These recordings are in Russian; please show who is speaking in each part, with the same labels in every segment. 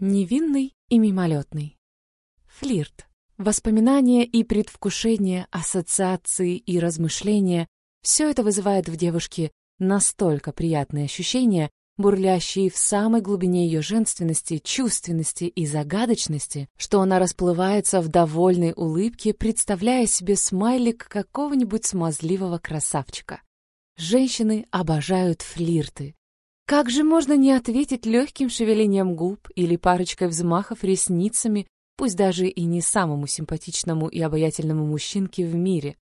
Speaker 1: Невинный и мимолетный. Флирт. Воспоминания и предвкушение, ассоциации и размышления — все это вызывает в девушке настолько приятные ощущения, бурлящие в самой глубине ее женственности, чувственности и загадочности, что она расплывается в довольной улыбке, представляя себе смайлик какого-нибудь смазливого красавчика. Женщины обожают флирты. Как же можно не ответить легким шевелением губ или парочкой взмахов ресницами, пусть даже и не самому симпатичному и обаятельному мужчинке в мире?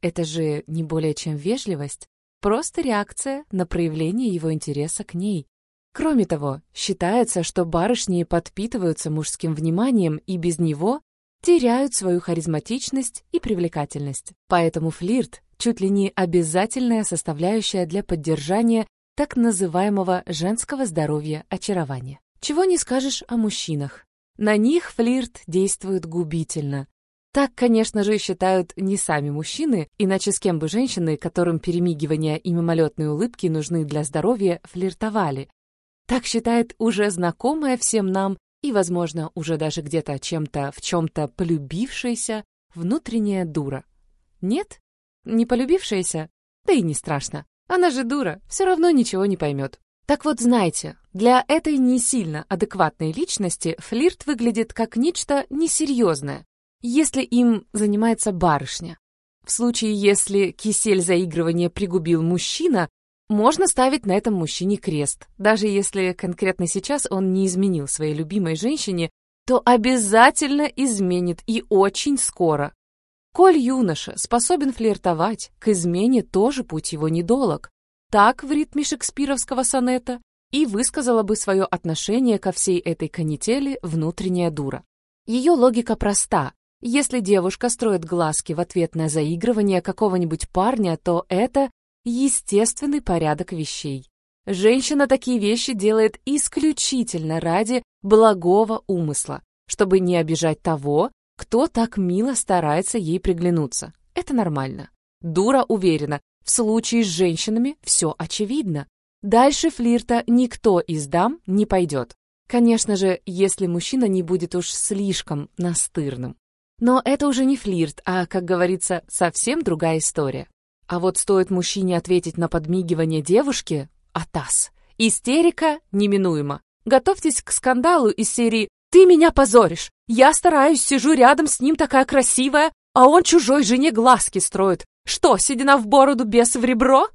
Speaker 1: Это же не более чем вежливость, просто реакция на проявление его интереса к ней. Кроме того, считается, что барышни подпитываются мужским вниманием и без него теряют свою харизматичность и привлекательность. Поэтому флирт чуть ли не обязательная составляющая для поддержания так называемого женского здоровья очарования. Чего не скажешь о мужчинах. На них флирт действует губительно. Так, конечно же, считают не сами мужчины, иначе с кем бы женщины, которым перемигивания и мимолетные улыбки нужны для здоровья, флиртовали. Так считает уже знакомая всем нам и, возможно, уже даже где-то чем-то в чем-то полюбившаяся внутренняя дура. Нет? Не полюбившаяся? Да и не страшно. Она же дура, все равно ничего не поймет. Так вот, знайте, для этой не сильно адекватной личности флирт выглядит как нечто несерьезное, если им занимается барышня. В случае, если кисель заигрывания пригубил мужчина, можно ставить на этом мужчине крест. Даже если конкретно сейчас он не изменил своей любимой женщине, то обязательно изменит и очень скоро. Коль юноша способен флиртовать, к измене тоже путь его недолог. Так в ритме шекспировского сонета и высказала бы свое отношение ко всей этой канители внутренняя дура. Ее логика проста. Если девушка строит глазки в ответ на заигрывание какого-нибудь парня, то это естественный порядок вещей. Женщина такие вещи делает исключительно ради благого умысла, чтобы не обижать того, кто так мило старается ей приглянуться. Это нормально. Дура уверена, в случае с женщинами все очевидно. Дальше флирта никто из дам не пойдет. Конечно же, если мужчина не будет уж слишком настырным. Но это уже не флирт, а, как говорится, совсем другая история. А вот стоит мужчине ответить на подмигивание девушки — атас. Истерика неминуема. Готовьтесь к скандалу из серии «Ты меня позоришь! Я стараюсь, сижу рядом с ним такая красивая, а он чужой жене глазки строит. Что, седина в бороду, без в ребро?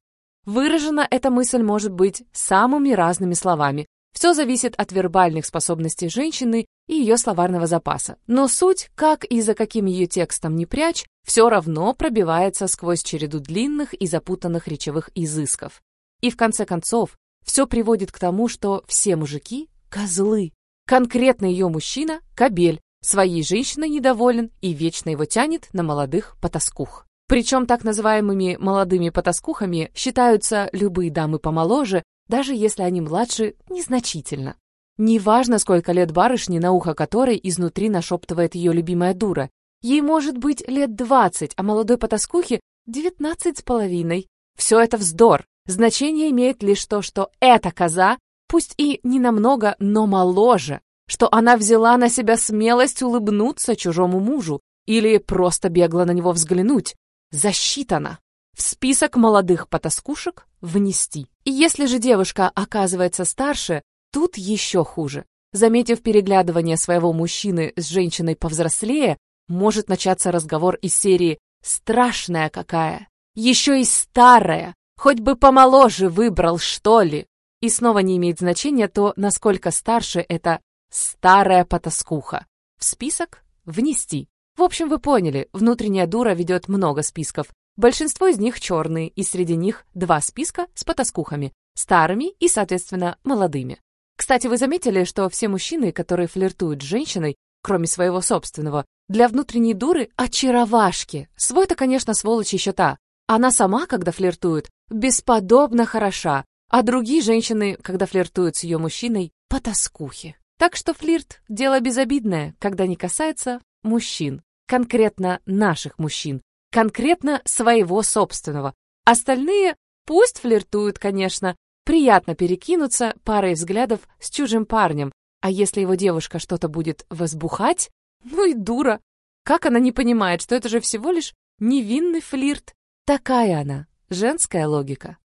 Speaker 1: Выражена эта мысль может быть самыми разными словами. Все зависит от вербальных способностей женщины и ее словарного запаса. Но суть, как и за каким ее текстом не прячь, все равно пробивается сквозь череду длинных и запутанных речевых изысков. И в конце концов, все приводит к тому, что все мужики – козлы. Конкретно ее мужчина – кобель, своей женщиной недоволен и вечно его тянет на молодых потаскух. Причем так называемыми молодыми потаскухами считаются любые дамы помоложе, даже если они младше незначительно. Неважно, сколько лет барышни, на ухо которой изнутри нашептывает ее любимая дура. Ей может быть лет двадцать, а молодой потаскухе девятнадцать с половиной. Все это вздор. Значение имеет лишь то, что эта коза пусть и не намного, но моложе, что она взяла на себя смелость улыбнуться чужому мужу или просто бегло на него взглянуть. Засчитано. В список молодых потаскушек внести. И если же девушка оказывается старше, тут еще хуже. Заметив переглядывание своего мужчины с женщиной повзрослее, может начаться разговор из серии «Страшная какая! Еще и старая! Хоть бы помоложе выбрал, что ли!» И снова не имеет значения то, насколько старше это старая потаскуха. В список внести. В общем, вы поняли, внутренняя дура ведет много списков. Большинство из них черные, и среди них два списка с потаскухами, старыми и, соответственно, молодыми. Кстати, вы заметили, что все мужчины, которые флиртуют с женщиной, кроме своего собственного, для внутренней дуры очаровашки. Свой-то, конечно, сволочь еще та. Она сама, когда флиртует, бесподобно хороша, а другие женщины, когда флиртуют с ее мужчиной, потаскухи. Так что флирт – дело безобидное, когда не касается мужчин, конкретно наших мужчин, конкретно своего собственного. Остальные пусть флиртуют, конечно, приятно перекинуться парой взглядов с чужим парнем, А если его девушка что-то будет возбухать, ну и дура. Как она не понимает, что это же всего лишь невинный флирт? Такая она, женская логика.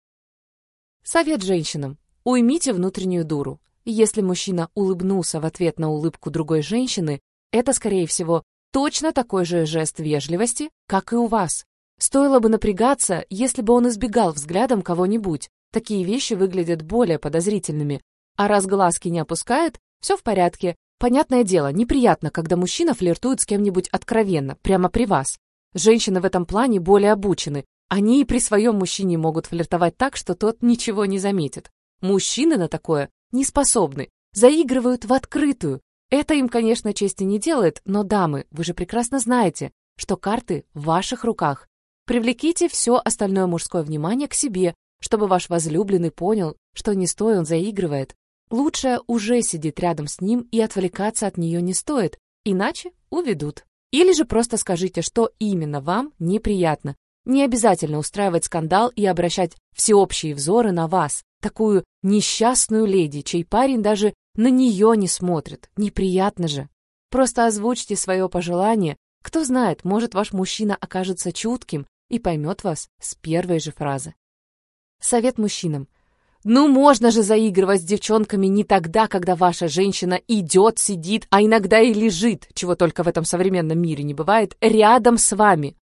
Speaker 1: Совет женщинам. Уймите внутреннюю дуру. Если мужчина улыбнулся в ответ на улыбку другой женщины, это, скорее всего, точно такой же жест вежливости, как и у вас. Стоило бы напрягаться, если бы он избегал взглядом кого-нибудь. Такие вещи выглядят более подозрительными. А раз глазки не опускает, все в порядке. Понятное дело, неприятно, когда мужчина флиртует с кем-нибудь откровенно, прямо при вас. Женщины в этом плане более обучены. Они и при своем мужчине могут флиртовать так, что тот ничего не заметит. Мужчины на такое не способны. Заигрывают в открытую. Это им, конечно, чести не делает, но, дамы, вы же прекрасно знаете, что карты в ваших руках. Привлеките все остальное мужское внимание к себе, чтобы ваш возлюбленный понял, что не стоит он заигрывает, Лучше уже сидеть рядом с ним и отвлекаться от нее не стоит, иначе уведут. Или же просто скажите, что именно вам неприятно. Не обязательно устраивать скандал и обращать всеобщие взоры на вас, такую несчастную леди, чей парень даже на нее не смотрит. Неприятно же. Просто озвучьте свое пожелание. Кто знает, может, ваш мужчина окажется чутким и поймет вас с первой же фразы. Совет мужчинам. Ну, можно же заигрывать с девчонками не тогда, когда ваша женщина идет, сидит, а иногда и лежит, чего только в этом современном мире не бывает, рядом с вами.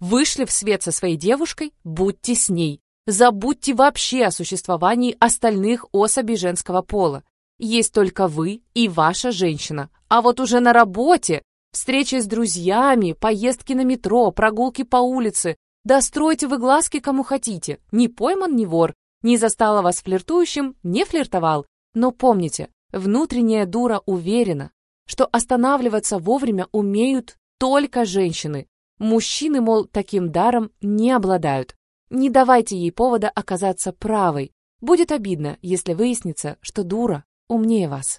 Speaker 1: Вышли в свет со своей девушкой, будьте с ней. Забудьте вообще о существовании остальных особей женского пола. Есть только вы и ваша женщина. А вот уже на работе, встречи с друзьями, поездки на метро, прогулки по улице, да стройте вы глазки кому хотите. Не пойман, не вор, не застала вас флиртующим, не флиртовал. Но помните, внутренняя дура уверена, что останавливаться вовремя умеют только женщины. Мужчины, мол, таким даром не обладают. Не давайте ей повода оказаться правой. Будет обидно, если выяснится, что дура умнее вас.